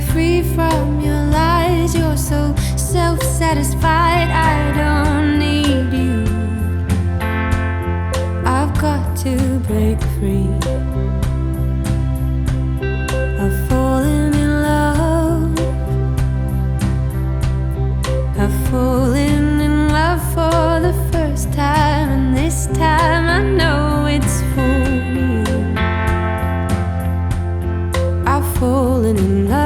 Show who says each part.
Speaker 1: free from your lies. You're so self satisfied. I don't need you. I've got to break free. I've fallen in love. I've fallen in love for the first time, and this time I know it's for me. I've fallen in love.